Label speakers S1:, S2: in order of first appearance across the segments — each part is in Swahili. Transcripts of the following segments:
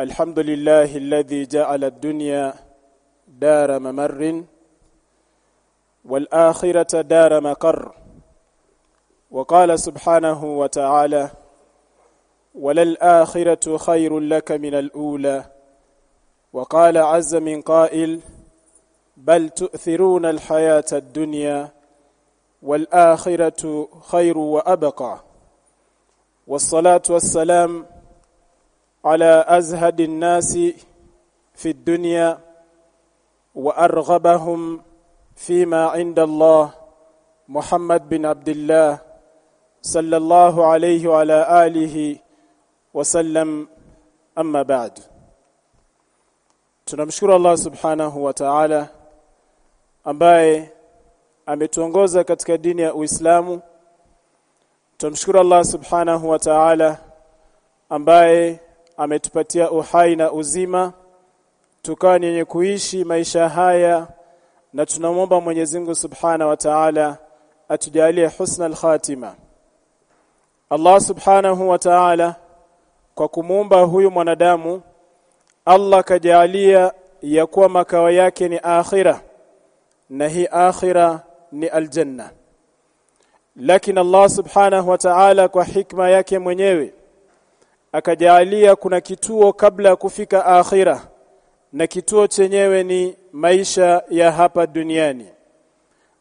S1: الحمد لله الذي جعل الدنيا دار ممر والآخرة دار مقر. وقال سبحانه وتعالى وللآخرة خير لك من الأولى. وقال عز من قائل بل تؤثرون الحياة الدنيا والآخرة خير وأبقى. والصلاة والسلام على أزهد الناس في الدنيا وأرغبهم فيما عند الله محمد بن عبد الله صلى الله عليه وعلى آله وسلم أما بعد tunamshukuru Allah subhanahu wa ta'ala ambaye ametuongoza katika dini ya Uislamu tunamshukuru Allah subhanahu wa ta'ala ambaye ametupatia uhai na uzima tukawa ni wenye kuishi maisha haya na tunamwomba Mwenyezi Mungu subhanahu wa ta'ala atujalie husna al-khatima. Allah subhanahu wa ta'ala kwa kumuumba huyu mwanadamu Allah kajalia ya kuwa makao yake ni akhira na hii akhira ni aljanna. Lakini Allah subhanahu wa ta'ala kwa hikma yake mwenyewe akajalia kuna kituo kabla ya kufika akhira na kituo chenyewe ni maisha ya hapa duniani.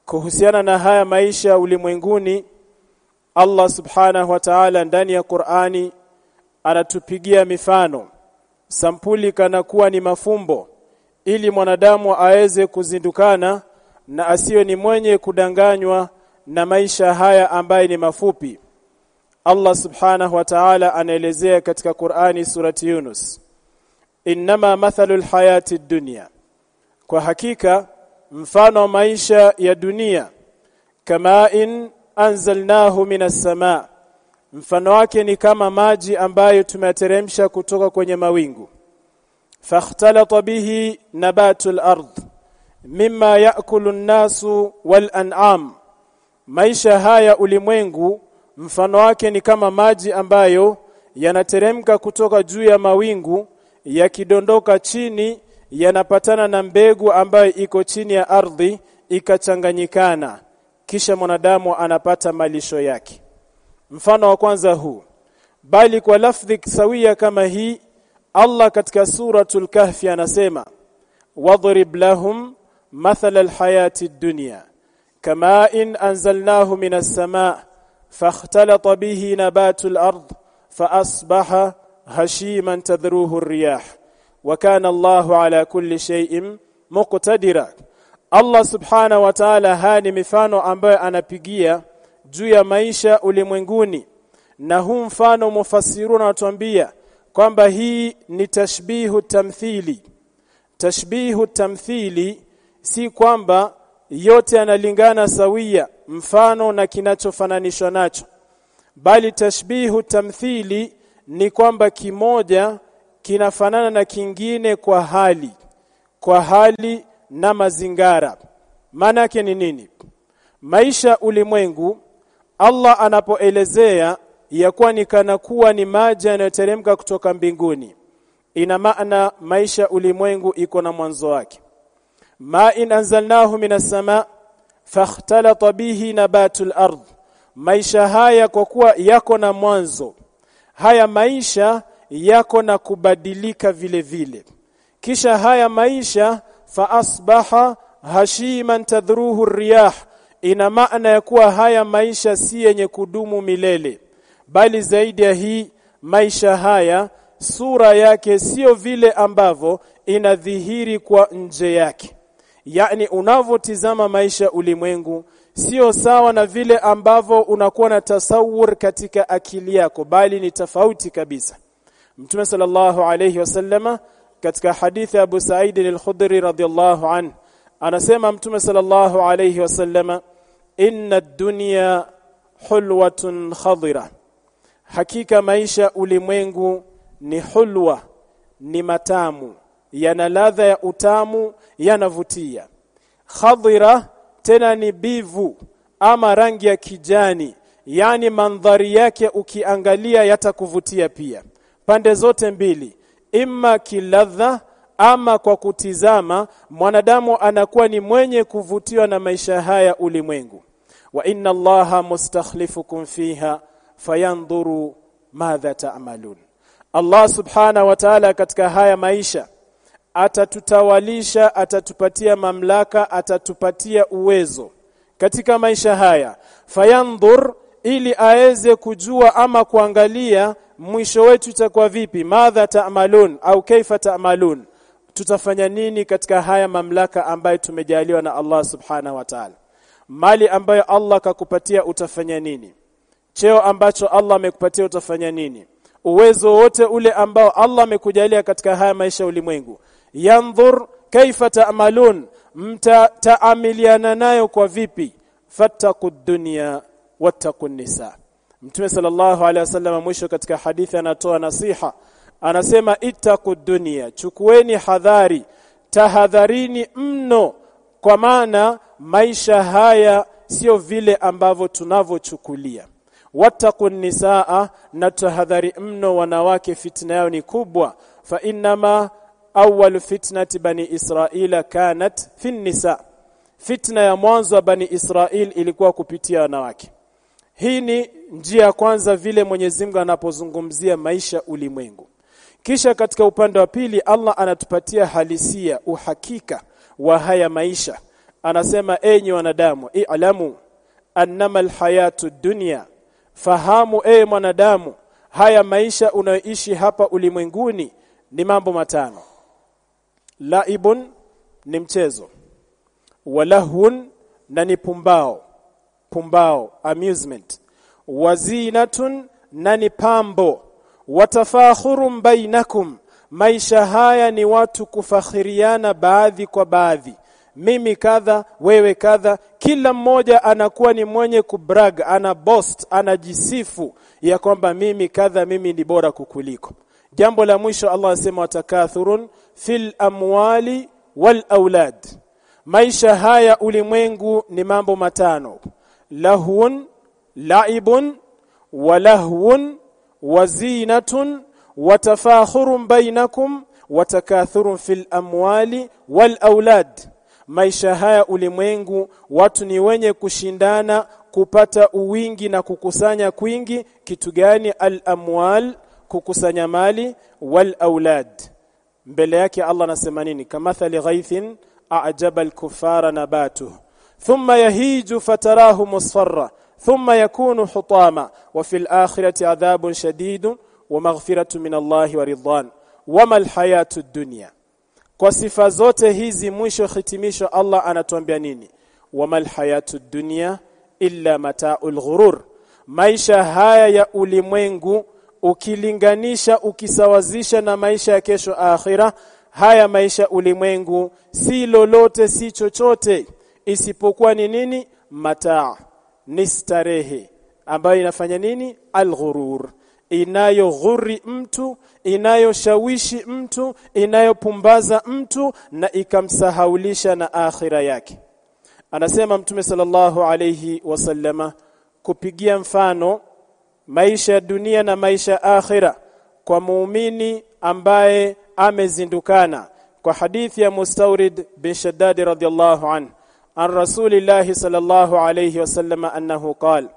S1: Kuhusiana na haya maisha ulimwenguni Allah subhanahu wa ta'ala ndani ya Qur'ani anatupigia mifano sampuli kana kuwa ni mafumbo ili mwanadamu aweze kuzindukana na asiwe ni mwenye kudanganywa na maisha haya ambaye ni mafupi Allah subhanahu wa ta'ala anaelezea katika Qur'ani surati Yunus. Innama mathalul hayati dunya. Kwa hakika mfano wa maisha ya dunia kama in anzalnahu minas samaa mfano wake ni kama maji ambayo tumeteremsha kutoka kwenye mawingu. Fakhtalata bihi nabatul ard mimma yaakulu an-nasu wal an'am. Maisha haya ulimwengu mfano wake ni kama maji ambayo yanateremka kutoka juu ya mawingu yakidondoka chini yanapatana na mbegu ambayo iko chini ya ardhi ikachanganyikana. Kisha mwanadamu anapata malisho yake. Mfano wa kwanza huu. Bali kwa lafdhi sawia kama hii Allah katika suratul kahfi anasema wadrib lahum mathala alhayati dunya kama in anzalnahu minas samaa fakhtalata به نبات الأرض faasbaha هشيما تذروه الرياح. وكان الله على كل شيء مقتدرا. Allah subhana wa ta'ala hani mifano ambayo anapigia juu ya maisha ulimwenguni na huu mfano mufassiruna watuambia kwamba hii ni tashbihu tamthili tashbihu tamthili si kwamba yote yanalingana sawia mfano na kinachofananishwa nacho. Bali tashbihu tamthili ni kwamba kimoja kinafanana na kingine kwa hali kwa hali na mazingara. Maana yake ni nini? Maisha ulimwengu Allah anapoelezea ya kuwa ni kana kuwa ni maji yanayoteremka kutoka mbinguni ina maana maisha ulimwengu iko na mwanzo wake ma in anzalnahu minas sama fakhtalata bihi nabatul ard. Maisha haya kwa kuwa yako na mwanzo. Haya maisha yako na kubadilika vile vile. Kisha haya maisha fa asbaha hashiman tadhruhu riyah. Ina maana ya kuwa haya maisha si yenye kudumu milele. Bali zaidi ya hii maisha haya sura yake sio vile ambavyo inadhihiri kwa nje yake yani unavotizama maisha ulimwengu sio sawa na vile ambavyo unakuwa na tasawur katika akili yako bali ni tofauti kabisa. Mtume sallallahu alayhi wasallama katika hadithi ya Abu Sa'id al-Khudri radhiyallahu an anasema Mtume sallallahu alayhi wasallama inna ad-dunya hulwatun khadira. Hakika maisha ulimwengu ni hulwa ni matamu yana ladha ya utamu yanavutia. Khadira tena ni bivu ama rangi ya kijani yani mandhari yake ukiangalia yatakuvutia pia. Pande zote mbili imma kiladha ama kwa kutizama mwanadamu anakuwa ni mwenye kuvutiwa na maisha haya ulimwengu. Wa inna allaha mustakhlifukum fiha fayandhuru madha ta'malun. Allah subhana wa ta'ala katika haya maisha atatutawalisha atatupatia mamlaka atatupatia uwezo. Katika maisha haya fayandhur ili aweze kujua ama kuangalia mwisho wetu itakuwa vipi madha ta'malun au kaifa ta'malun tutafanya nini katika haya mamlaka ambayo tumejaliwa na Allah subhana wa ta'ala? Mali ambayo Allah kakupatia utafanya nini? Cheo ambacho Allah amekupatia utafanya nini? Uwezo wote ule ambao Allah amekujalia katika haya maisha ulimwengu yandhur kaifa ta'malun? Mtaamiliana nayo kwa vipi? Fattaqud dunya wattaqun nisa. Mtume sallallahu alaihi wasallam mwisho katika hadithi anatoa nasiha. Anasema ittaqud dunya chukueni hadhari. Tahadharini mno kwa maana maisha haya sio vile ambavyo tunavochukulia wattaqun nisaa na tahadhari mno wanawake fitna yao ni kubwa. Fa innama awwal fitnati bani israila kanat fi nisa fitna ya mwanzo wa bani israil ilikuwa kupitia wanawake. Hii ni njia ya kwanza vile Mwenyezi Mungu anapozungumzia maisha ulimwengu. Kisha katika upande wa pili Allah anatupatia halisia uhakika wa haya maisha. Anasema enyi wanadamu i'lamu annama alhayatu dunya. Fahamu e mwanadamu haya maisha unayoishi hapa ulimwenguni ni mambo matano laibun ni mchezo. Walahun na ni pumbao. Pumbao amusement. Wazinatun na ni pambo. Watafakhurun bainakum. Maisha haya ni watu kufakhiriana baadhi kwa baadhi. Mimi kadha wewe kadha. Kila mmoja anakuwa ni mwenye kubrag ana boast anajisifu ya kwamba mimi kadha mimi ni bora kukuliko. Jambo la mwisho Allah asema watakathurun fil amwali wal aulad maisha haya ulimwengu ni mambo matano. Lahun laibun walahwun wazinatun watafakhurun bainakum watakathurun fil amwali wal aulad maisha haya ulimwengu watu ni wenye kushindana kupata uwingi na kukusanya kwingi. Kitu gani? Al amwal kukusanya mali wal aulad mbele yake Allah anasema nini kamathali ghaithin a'jaba al-kuffara nabatuhu thumma yahiju fatarahu musfarra thumma yakunu hutama wa fil akhirati adhabun shadidun wa maghfiratu min Allah wa ridwan wama al-hayatu ad-dunya kwa sifa zote hizi mwisho hitimisho Allah anatuambia nini wama al-hayatu ad-dunya illa mata'ul ghurur maisha haya ya ulimwengu ukilinganisha ukisawazisha na maisha ya kesho akhira haya maisha ulimwengu si lolote si chochote. Isipokuwa ni nini? Mataa ni starehe. Ambayo inafanya nini? Alghurur. Inayoghuri mtu inayoshawishi mtu inayopumbaza mtu na ikamsahaulisha na akhira yake. Anasema mtume sallallahu alayhi wasallama kupigia mfano maisha dunia na maisha akhira kwa muumini ambaye amezindukana. Kwa hadithi ya Mustawrid bin Shaddad radhiyallahu an an Rasulillah sallallahu alayhi wasallam annahu qala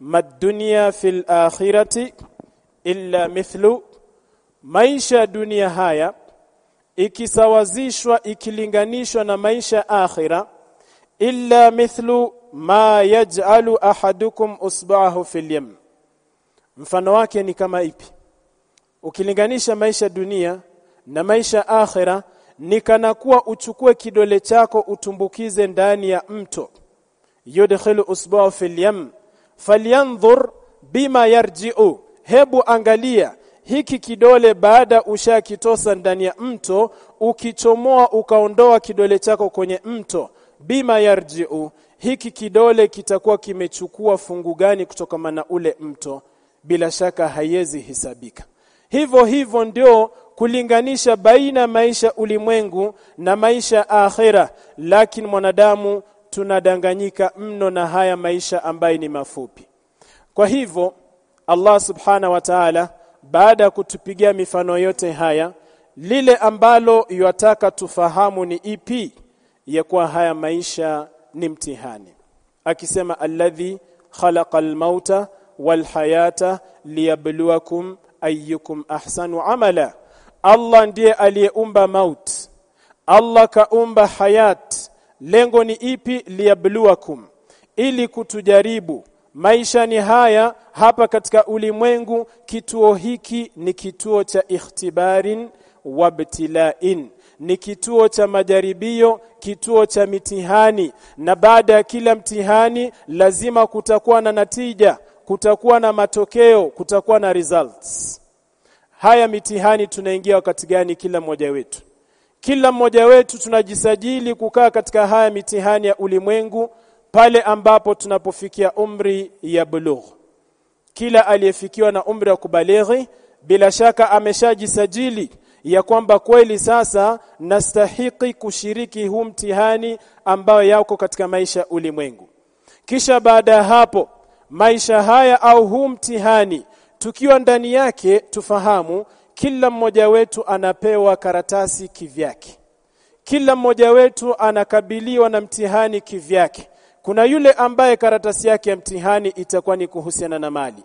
S1: ma dunya fil akhirati illa mithlu. Maisha dunia haya ikisawazishwa ikilinganishwa na maisha akhira illa mithlu ma yaj'alu ahadukum usba'ahu fil yam mfano wake ni kama ipi? Ukilinganisha maisha dunia na maisha akhira ni kana kuwa uchukue kidole chako utumbukize ndani ya mto. Yudkhilu usbu'a fil yam. Falyanzur bima yarji'u. Hebu angalia hiki kidole baada ushakitosa ndani ya mto ukichomoa ukaondoa kidole chako kwenye mto. Bima yarji'u. Hiki kidole kitakuwa kimechukua fungu gani kutokana na ule mto bila shaka haiwezi hisabika hivyo hivyo ndio kulinganisha baina maisha ulimwengu na maisha akhira. Lakini mwanadamu tunadanganyika mno na haya maisha ambayo ni mafupi. Kwa hivyo Allah subhana wa ta'ala baada ya kutupigia mifano yote haya lile ambalo yataka tufahamu ni ipi ya kuwa haya maisha ni mtihani. Akisema alladhi khalaqa almauta walhayata liyabluwakum ayyukum ahsanu amala. Allah ndiye aliyeumba maut. Allah kaumba hayat. Lengo ni ipi? Liyabluwakum. Ili kutujaribu. Maisha ni haya. Hapa katika ulimwengu kituo hiki ni kituo cha ikhtibarin wabtilain ni kituo cha majaribio kituo cha mitihani. Na baada ya kila mtihani lazima kutakuwa na natija kutakuwa na matokeo kutakuwa na results. Haya mitihani tunaingia wakati gani kila mmoja wetu? Kila mmoja wetu tunajisajili kukaa katika haya mitihani ya ulimwengu pale ambapo tunapofikia umri ya bulugh. Kila aliyefikiwa na umri wa kubalighi bila shaka ameshajisajili ya kwamba kweli sasa nastahiki kushiriki huu mtihani ambao yako katika maisha ulimwengu. Kisha baada ya hapo maisha haya au huu mtihani tukiwa ndani yake tufahamu kila mmoja wetu anapewa karatasi kivyake. Kila mmoja wetu anakabiliwa na mtihani kivyake. Kuna yule ambaye karatasi yake ya mtihani itakuwa ni kuhusiana na mali.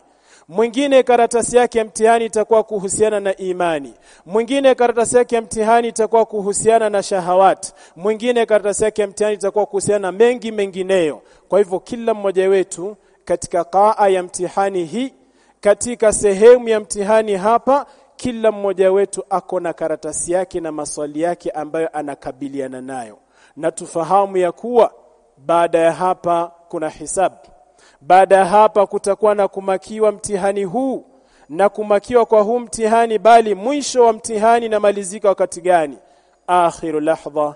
S1: Mwingine karatasi yake ya mtihani itakuwa kuhusiana na imani. Mwingine karatasi yake ya mtihani itakuwa kuhusiana na shahawat mwingine karatasi yake ya mtihani itakuwa kuhusiana na mengi mengineyo. Kwa hivyo kila mmoja wetu katika kaa ya mtihani hii katika sehemu ya mtihani hapa kila mmoja wetu ako na karatasi yake na maswali yake ambayo anakabiliana nayo. Na tufahamu ya kuwa baada ya hapa kuna hisabu. Baada ya hapa kutakuwa na kumakiwa mtihani huu na kumakiwa kwa huu mtihani bali mwisho wa mtihani na malizika wakati gani? Akhiru lahdha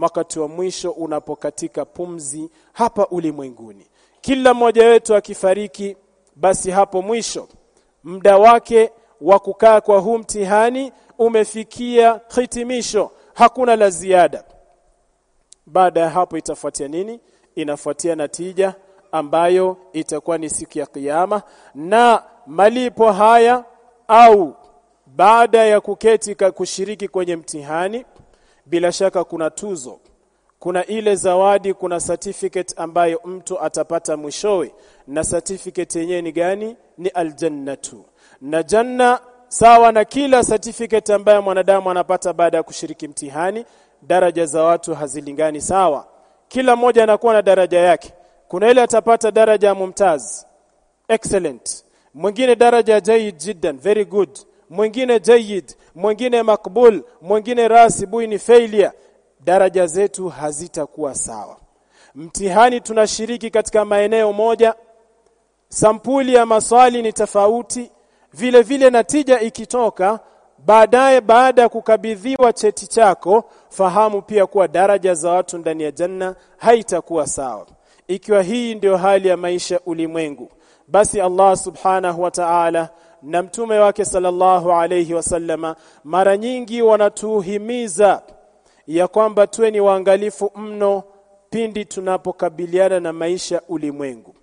S1: wakati wa mwisho unapokatika pumzi hapa ulimwenguni kila mmoja wetu akifariki basi hapo mwisho muda wake wa kukaa kwa huu mtihani umefikia hitimisho. Hakuna la ziada. Baada ya hapo itafuatia nini? Inafuatia natija ambayo itakuwa ni siku ya kiyama na malipo haya au baada ya kuketi kushiriki kwenye mtihani bila shaka kuna tuzo kuna ile zawadi kuna certificate ambayo mtu atapata mwishowe. Na certificate yenyewe ni gani? Ni aljannatu. Na janna sawa na kila certificate ambayo mwanadamu anapata baada ya kushiriki mtihani daraja za watu hazilingani sawa. Kila mmoja anakuwa na daraja yake. Kuna ile atapata daraja ya mumtaz. Excellent. Mwingine daraja jayyid jiddan. Very good. Mwingine jayyid. Mwingine makbul mwingine rasibu ni failure daraja zetu hazitakuwa sawa. Mtihani tunashiriki katika maeneo moja sampuli ya maswali ni tofauti vile vile natija ikitoka baadaye baada ya kukabidhiwa cheti chako fahamu pia kuwa daraja za watu ndani ya janna haitakuwa sawa. Ikiwa hii ndio hali ya maisha ulimwengu basi Allah subhanahu wa ta'ala na mtume wake sallallahu alayhi wasallama mara nyingi wanatuhimiza ya kwamba tuwe ni waangalifu mno pindi tunapokabiliana na maisha ulimwengu.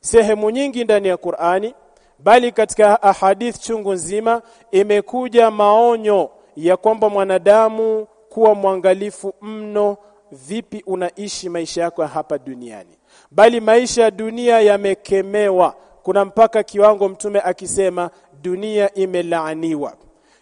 S1: Sehemu nyingi ndani ya Qur'ani bali katika ahadith chungu nzima imekuja maonyo ya kwamba mwanadamu kuwa mwangalifu mno vipi unaishi maisha yako hapa duniani. Bali maisha ya dunia yamekemewa. Kuna mpaka kiwango mtume akisema dunia imelaaniwa.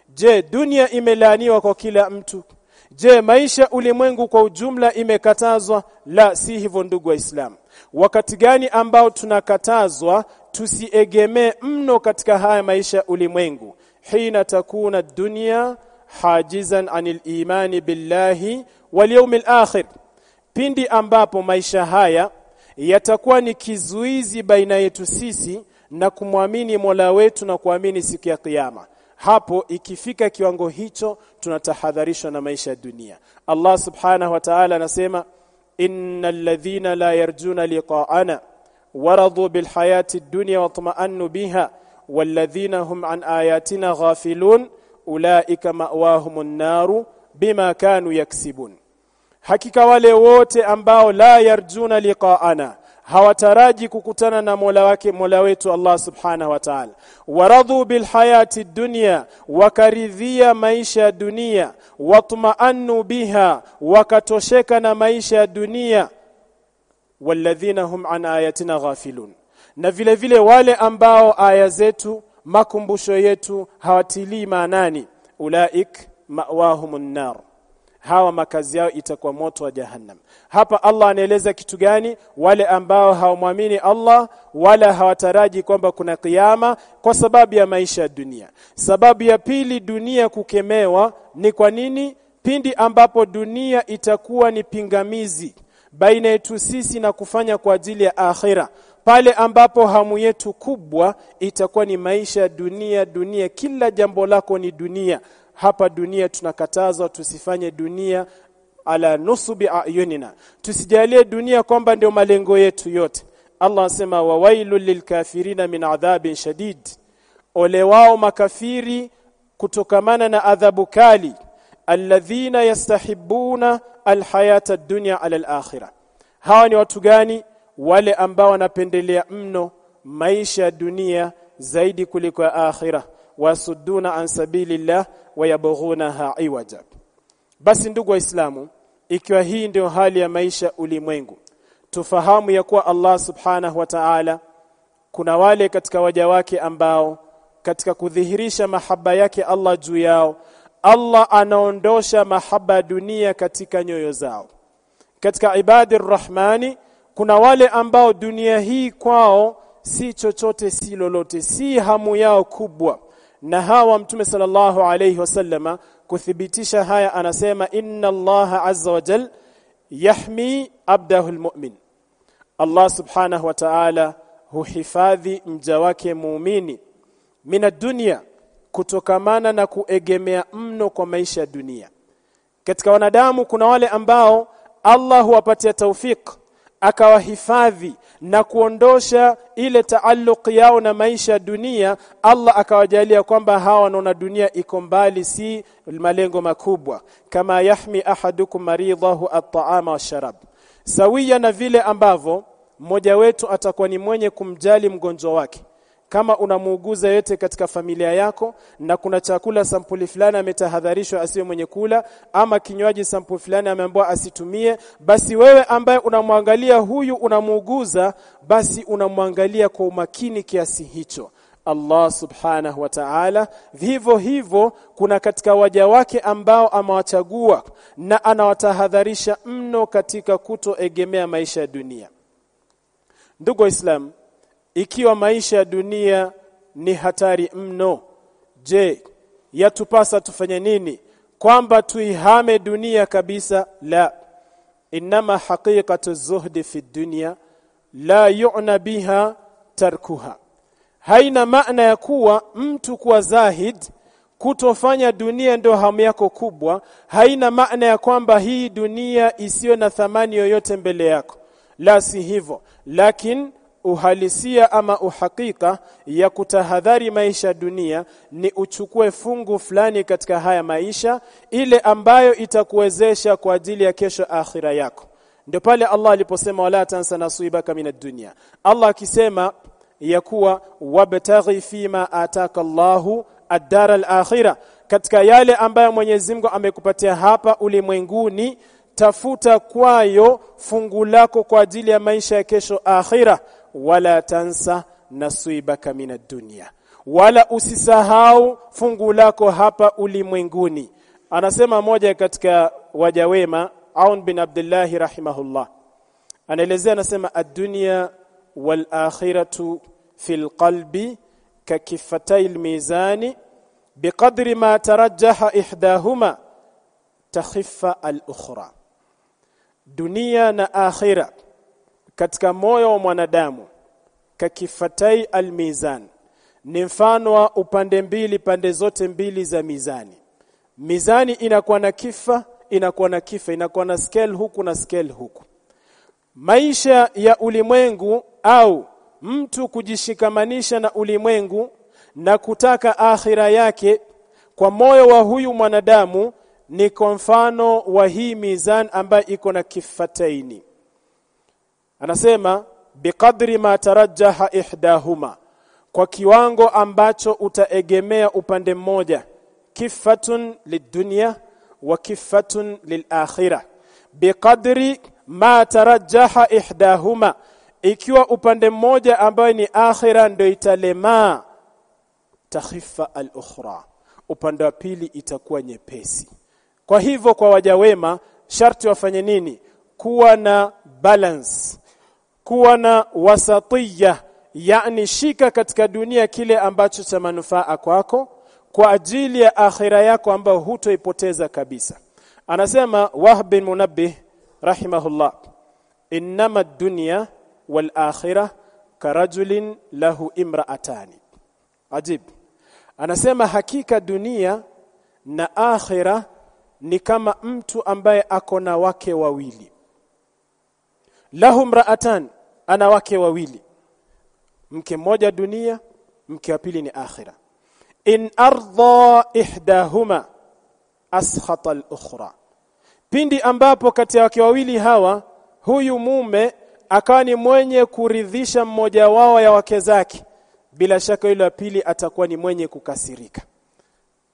S1: Je dunia imelaaniwa kwa kila mtu je maisha ulimwengu kwa ujumla imekatazwa? La si hivyo ndugu wa islam. Wakati gani ambao tunakatazwa tusiegemee mno katika haya maisha ulimwengu? Hina takuna dunia hajizan anil imani billahi wal yawmil akhir. Pindi ambapo maisha haya yatakuwa ni kizuizi baina yetu sisi na kumwamini Mola wetu na kuamini siku ya kiyama hapo ikifika kiwango hicho tunatahadharishwa na maisha ya dunia. Allah subhanahu wa ta'ala anasema innal ladhina la yarjuna liqa'ana waradu bil hayati dunya watma'annu biha walladhina hum an ayatina ghafilun ulaika ma'wahumun naru bima kanu yaksibun. Hakika wale wote ambao la yarjuna liqa'ana hawataraji kukutana na Mola wake Mola wetu Allah Subhanahu wa Ta'ala. Waradhu bil hayati dunya wakaridhia maisha ya dunia. Watma'annu biha wakatosheka na maisha ya dunia. Walladhina hum an ayatina ghafilun. Na vile vile wale ambao aya zetu makumbusho yetu hawatilii maanani. Ulaik ma'wahumun nar hawa makazi yao itakuwa moto wa jahannam. Hapa Allah anaeleza kitu gani? Wale ambao hawamwamini Allah wala hawataraji kwamba kuna kiyama kwa sababu ya maisha ya dunia. Sababu ya pili dunia kukemewa ni kwa nini? Pindi ambapo dunia itakuwa ni pingamizi baina yetu sisi na kufanya kwa ajili ya akhira. Pale ambapo hamu yetu kubwa itakuwa ni maisha ya dunia dunia. Kila jambo lako ni dunia hapa dunia tunakatazwa tusifanye dunia ala nusubi ayunina. Tusijalie dunia kwamba ndio malengo yetu yote. Allah asema wawailu lilkafirina min adhabin shadid. Ole wao makafiri kutokamana na adhabu kali. Alladhina yastahibuna alhayata ad-dunya ala al-akhirah. Hawa ni watu gani? Wale ambao wanapendelea mno maisha ya dunia zaidi kuliko ya akhirah wasuduna an sabilillah wayabghunaha iwaja. Basi ndugu waislamu ikiwa hii ndio hali ya maisha ulimwengu tufahamu ya kuwa Allah subhanahu wa ta'ala kuna wale katika waja wake ambao katika kudhihirisha mahaba yake Allah juu yao Allah anaondosha mahaba dunia katika nyoyo zao. Katika ibadi rahmani kuna wale ambao dunia hii kwao si chochote si lolote si hamu yao kubwa na hawa mtume sallallahu alayhi wasallama kuthibitisha haya anasema inna allaha azza wa jal yahmi abdahu almu'min. Allah subhanahu wa ta'ala huhifadhi mja wake muumini mina dunia kutokamana na kuegemea mno kwa maisha ya dunia. Katika wanadamu kuna wale ambao Allah huwapatia taufik akawahifadhi na kuondosha ile taalluq yao na maisha ya dunia Allah akawajalia kwamba hawa wanaona dunia iko mbali si malengo makubwa. Kama yahmi ahadukum maridahu at-ta'ama sawia na vile ambavyo mmoja wetu atakuwa ni mwenye kumjali mgonjwa wake kama unamuuguza yote katika familia yako na kuna chakula sampuli fulani ametahadharishwa asiwe mwenye kula ama kinywaji sampuli fulani ameambiwa asitumie basi wewe ambaye unamwangalia huyu unamuuguza basi unamwangalia kwa umakini kiasi hicho. Allah subhanahu wa ta'ala. Vivyo hivyo kuna katika waja wake ambao amewachagua na anawatahadharisha mno katika kutoegemea maisha ya dunia. Ndugu waislamu ikiwa maisha ya dunia ni hatari mno. Je yatupasa tufanye nini kwamba tuihame dunia kabisa? La. Inama haqiqatu zuhdi fi dunya la yu'na biha tarkuha. Haina maana ya kuwa mtu kuwa zahid kutofanya dunia ndio hamu yako kubwa. Haina maana ya kwamba hii dunia isiyo na thamani yoyote mbele yako. La si hivyo. Lakini uhalisia ama uhakika ya kutahadhari maisha dunia ni uchukue fungu fulani katika haya maisha ile ambayo itakuwezesha kwa ajili ya kesho akhira yako. Ndio pale Allah aliposema wala tansa nasibaka minad dunya. Allah akisema ya kuwa wabtaghi fima ataka Allahu ad-dar al-akhirah katika yale ambayo Mwenyezi Mungu amekupatia hapa ulimwenguni tafuta kwayo fungu lako kwa ajili ya maisha ya kesho akhira wala tansa nasibaka min dunya. Wala usisahau fungu lako hapa ulimwenguni. Anasema moja katika waja wema Aun bin Abdullah rahimahullah. Anaelezea anasema ad-dunya wal akhiratu fil qalbi ka kifatayil mizani biqadri ma tarajjaha ihdahuma takhiffa al-ukhra. Dunia na akhira katika moyo wa mwanadamu kakifatai almizan. Ni mfano wa upande mbili pande zote mbili za mizani. Mizani inakuwa na kifa inakuwa na kifa inakuwa na scale huku na scale huku. Maisha ya ulimwengu au mtu kujishikamanisha na ulimwengu na kutaka akhira yake kwa moyo wa huyu mwanadamu ni kwa mfano wa hii mizani ambayo iko na kifataini anasema biqadri ma tarajjaha ihdahuma. Kwa kiwango ambacho utaegemea upande mmoja kifatun lidunya wa kifatun lilakhirah. Biqadri ma tarajjaha ihdahuma ikiwa upande mmoja ambayo ni akhira ndio italemaa takhifa alukhra upande wa pili itakuwa nyepesi. Kwa hivyo kwa waja wema sharti wafanye nini? Kuwa na balance kuwa na wasatiya yani shika katika dunia kile ambacho cha manufaa kwako kwa ajili ya akhira yako ambayo hutoipoteza kabisa. Anasema Wahb bin Munabbih rahimahullah innama ad-dunya wal akhirah karajulin lahu imra'atani. Ajib. Anasema hakika dunia na akhira ni kama mtu ambaye ako na wake wawili lahu mraatan ana wake wawili. Mke mmoja dunia mke wa pili ni akhira. In arda ihdahuma askhata al-ukhra. Pindi ambapo kati ya wake wawili hawa huyu mume akawa ni mwenye kuridhisha mmoja wao ya wake zake bila shaka yule wa pili atakuwa ni mwenye kukasirika.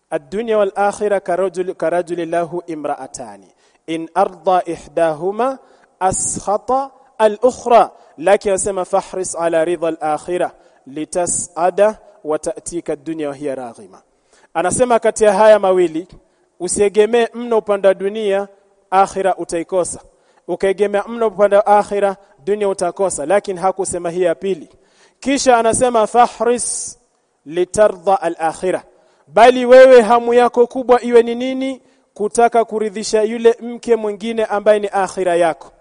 S1: Ad-dunya wal akhirah karajul karajul lahu imra'atani. In arda ihdahuma askhata al-ukhra laki yasema fahris ala ridha al-akhirah litas'ada wa ta'tika ad-dunya hiya raghima anasema kati ya haya mawili usiegemee mno upande dunia akhira utaikosa. Ukaegemea mno upande akhira dunia utakosa. Lakini hakusema hii ya pili. Kisha anasema fahris litardha al-akhirah bali wewe hamu yako kubwa iwe ni nini kutaka kuridhisha yule mke mwingine ambaye ni akhira yako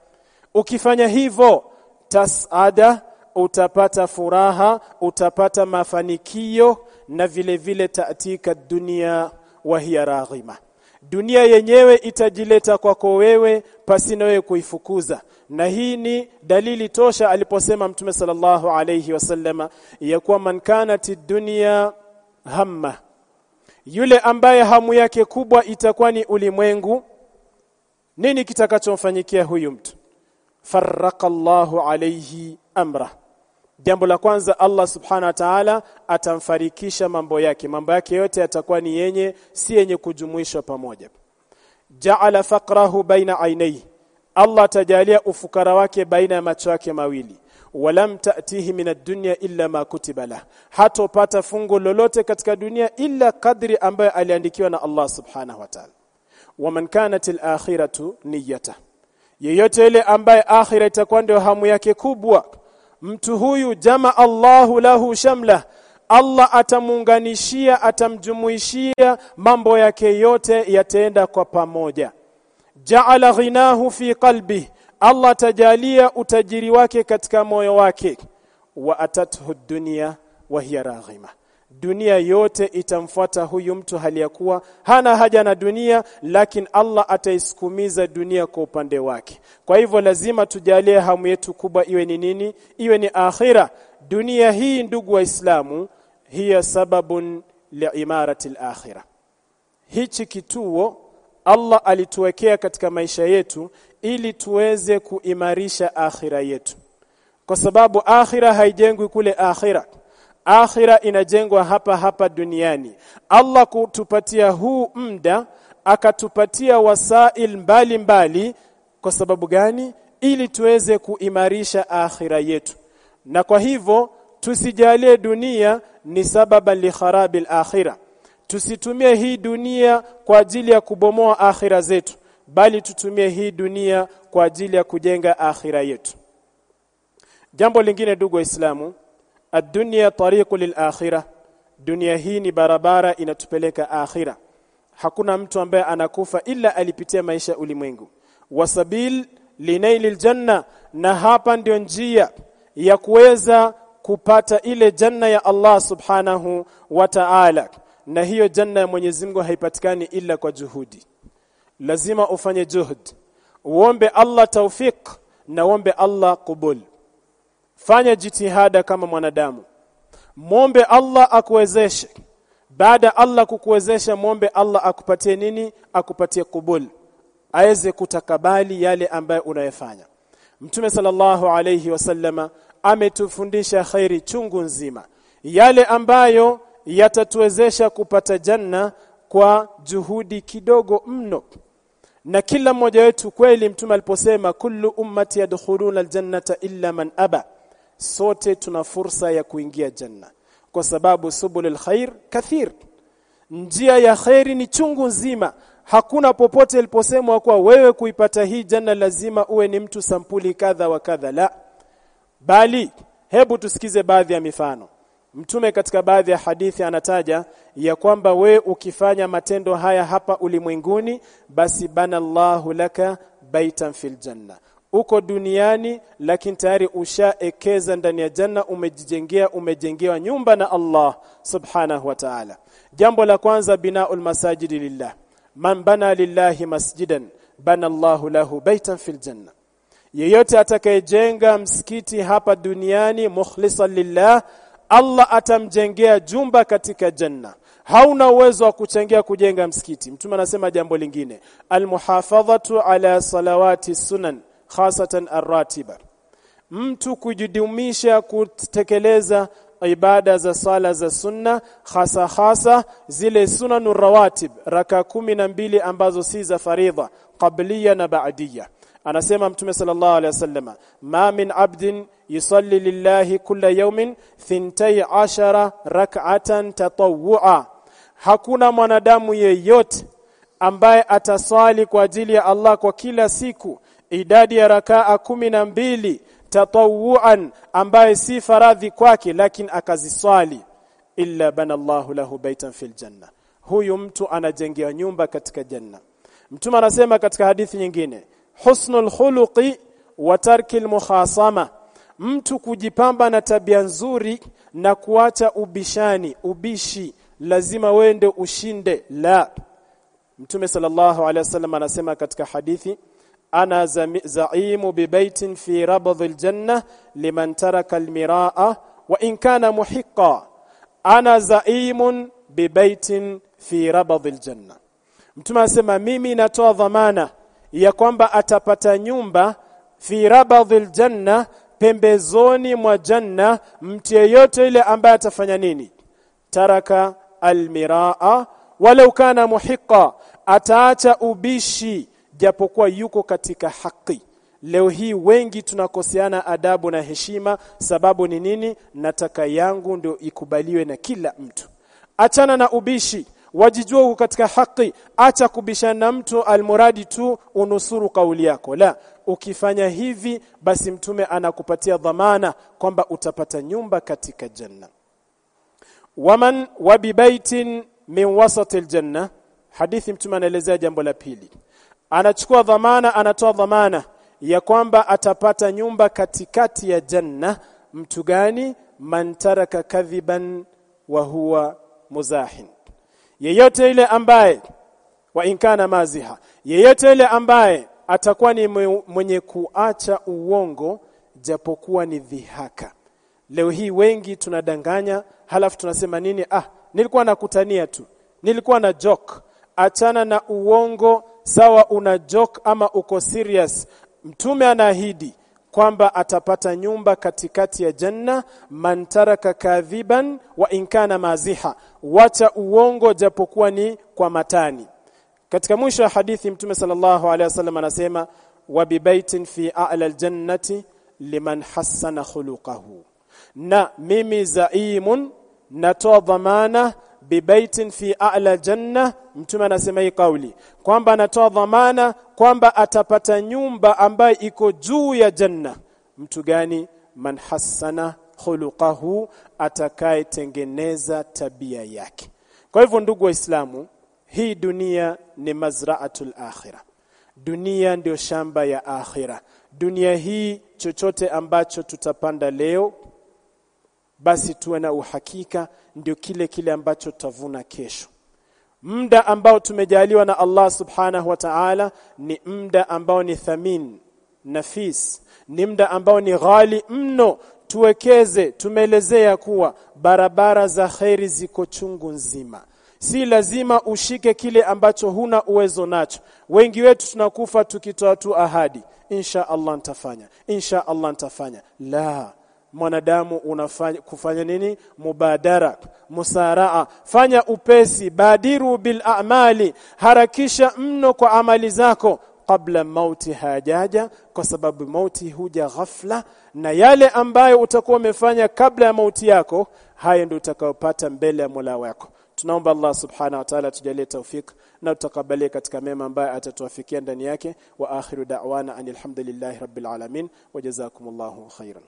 S1: ukifanya hivyo tasada utapata furaha utapata mafanikio na vile vile taatika dunia wa hiya raghima. Dunia yenyewe itajileta kwako wewe pasina wewe kuifukuza. Na hii ni dalili tosha aliposema mtume sallallahu alayhi wasallama ya kuwa man kanati dunya hamma. Yule ambaye hamu yake kubwa itakuwa ni ulimwengu nini kitakachomfanyikia huyu mtu farraqa Allahu alayhi amra. Jambo la kwanza Allah subhana wa ta'ala atamfarikisha mambo yake. Mambo yake yote yatakuwa ni yenye si yenye kujumuishwa pamoja. Ja'ala faqrahu baina ainai Allah atajalia ufukara wake baina ya macho yake mawili. Walam ta'tihi min ad-dunya illa ma kutiba lah. Hatopata fungo lolote katika dunia illa kadri ambayo aliandikiwa na Allah subhanahu wa ta'ala. Waman kanat al-akhiratu niyyata yeyote yule ambaye akhira itakuwa ndio hamu yake kubwa mtu huyu jama Allahu lahu shamla Allah atamuunganishia atamjumuishia mambo yake yote yataenda kwa pamoja. Ja'ala ghinahu fi qalbi Allah tajalia utajiri wake katika moyo wake. Wa atathu dunya wa hiya raghima dunia yote itamfuata huyu mtu hali ya kuwa hana haja na dunia lakini Allah ataisukumiza dunia kwa upande wake. Kwa hivyo lazima tujalie hamu yetu kubwa iwe ni nini? Iwe ni akhira. Dunia hii ndugu waislamu hiya sababun liimarati al-akhirah hichi kituo Allah alituwekea katika maisha yetu ili tuweze kuimarisha akhira yetu. Kwa sababu akhira haijengwi kule akhira akhira inajengwa hapa hapa duniani. Allah kutupatia huu muda akatupatia wasail mbalimbali mbali, kwa sababu gani? Ili tuweze kuimarisha akhira yetu. Na kwa hivyo tusijalie dunia ni sababa li kharabil akhira. Tusitumie hii dunia kwa ajili ya kubomoa akhira zetu bali tutumie hii dunia kwa ajili ya kujenga akhira yetu. Jambo lingine ndugu waislamu ad-dunya tariqu lil-akhirah. Dunia hii ni barabara inatupeleka akhira. Hakuna mtu ambaye anakufa ila alipitia maisha ulimwengu. Wasabil linailil janna na hapa ndio njia ya kuweza kupata ile janna ya Allah subhanahu wa ta'ala. Na hiyo janna ya Mwenyezi Mungu haipatikani ila kwa juhudi. Lazima ufanye juhud uombe Allah taufik na uombe Allah kubul fanya jitihada kama mwanadamu. Muombe Allah akuwezeshe. Baada Allah kukuwezesha muombe Allah akupatie nini? Akupatie kubul. Aweze kutakabali yale ambayo unayofanya. Mtume sallallahu alayhi wasallama ametufundisha khairi chungu nzima. Yale ambayo yatatuwezesha kupata janna kwa juhudi kidogo mno. Na kila mmoja wetu kweli mtume aliposema kullu ummati yadkhuluna aljannata illa man aba sote tuna fursa ya kuingia janna. Kwa sababu subulul khair kathir. Njia ya khairi ni chungu nzima. Hakuna popote iliposemwa kuwa wewe kuipata hii janna lazima uwe ni mtu sampuli kadha wa kadha. La. Bali hebu tusikize baadhi ya mifano. Mtume katika baadhi ya hadithi anataja ya kwamba we ukifanya matendo haya hapa ulimwenguni basi banallahu laka baitan fil janna uko duniani lakini tayari ushaekeza ndani ya janna umejijengea umejengewa nyumba na Allah subhanahu wa ta'ala. Jambo la kwanza binaul masajidi lillah. Man bana lillahi masjidan bana Allahu lahu baitan fil janna. Yeyote atakayejenga msikiti hapa duniani mukhlisan lillah Allah atamjengea jumba katika janna. Hauna uwezo wa kuchangia kujenga msikiti. Mtume anasema jambo lingine. Almuhafadhatu ala salawati sunan khasatan arratiba. Mtu kujidumisha kutekeleza ibada za sala za sunna hasa hasa zile sunanu rawatib raka kumi na mbili ambazo si za faridha qabliya na ba'diya anasema mtume sallallahu alaihi wasallama ma min abdin yusalli lillahi kulla yawmin thintay ashara rak'atan tatawwa hakuna mwanadamu yeyote ambaye ataswali kwa ajili ya Allah kwa kila siku idadi ya rakaa kumi na mbili tatawuan ambaye si faradhi kwake lakini akaziswali. Illa banallahu lahu baitan fil janna. Huyu mtu anajengewa nyumba katika janna. Mtume anasema katika hadithi nyingine husnul khuluqi wa tarkil mukhasama. Mtu kujipamba na tabia nzuri na kuacha ubishani ubishi lazima wende ushinde. La. Mtume sallallahu alaihi wasallam anasema katika hadithi ana zaimu bibaitin fi rabdh aljanna liman taraka almiraa wa in kana muhiqqa ana zaimun bibaitin fi rabdh aljanna mtume anasema mimi natoa dhamana ya kwamba atapata nyumba fi rabdh aljanna pembezoni mwa janna mtu yeyote ile ambaye atafanya nini? Taraka almiraa walau kana muhiqa ataacha ubishi japokuwa yuko katika haki. Leo hii wengi tunakoseana adabu na heshima. Sababu ni nini? Nataka yangu ndio ikubaliwe na kila mtu. Achana na ubishi. Wajijua uko katika haki. Acha kubishana na mtu almuradi tu unusuru kauli yako. La ukifanya hivi basi mtume anakupatia dhamana kwamba utapata nyumba katika janna waman wa bibaitin min wasati aljanna hadithi mtume anaelezea jambo la pili anachukua dhamana anatoa dhamana ya kwamba atapata nyumba katikati ya janna. Mtu gani? Man taraka kadhiban wa huwa muzahin. Yeyote ile ambaye wa inkana maziha yeyote ile ambaye atakuwa ni mwenye kuacha uongo japokuwa ni dhihaka. Leo hii wengi tunadanganya halafu tunasema nini? Ah nilikuwa nakutania tu. Nilikuwa na joke. Achana na uongo sawa una joke ama uko serious mtume anaahidi kwamba atapata nyumba katikati ya janna man taraka kadhiban wa inkana maziha. Wacha uongo japokuwa ni kwa matani. Katika mwisho wa hadithi mtume sallallahu alaihi wasallam anasema wa bibaitin fi a'la aljannati liman hassana khuluquhu. Na mimi zaimun natoa dhamana bibaitin fi a'la janna mtume anasema hii kauli kwamba anatoa dhamana kwamba atapata nyumba ambayo iko juu ya janna. Mtu gani? Man hassana khuluqahu atakayetengeneza tabia yake. Kwa hivyo ndugu waislamu hii dunia ni mazraatul akhirah dunia ndio shamba ya akhira. Dunia hii chochote ambacho tutapanda leo basi tuwe na uhakika ndio kile kile ambacho tutavuna kesho. Muda ambao tumejaliwa na Allah subhanahu wa ta'ala ni muda ambao ni thamin nafis. Ni muda ambao ni ghali mno. Tuwekeze tumeelezea kuwa barabara za khairi ziko chungu nzima. Si lazima ushike kile ambacho huna uwezo nacho. Wengi wetu tunakufa tukitoa tu ahadi. Insha Allah nitafanya insha Allah nitafanya la mwanadamu unafanya kufanya nini? Mubadara musaraa. Fanya upesi badiru bil a'mali harakisha mno kwa amali zako. Kabla mauti hajaja kwa sababu mauti huja ghafla na yale ambayo utakuwa umefanya kabla ya mauti yako hayo ndio utakayopata mbele ya Mola wako. Tunaomba Allah subhanahu wa ta'ala tujalie tawfik na tutakabalie katika mema ambayo atatuafikia ndani yake. Wa akhiru da'wana anil hamdulillahi rabbil alamin wa jazakumullahu khairan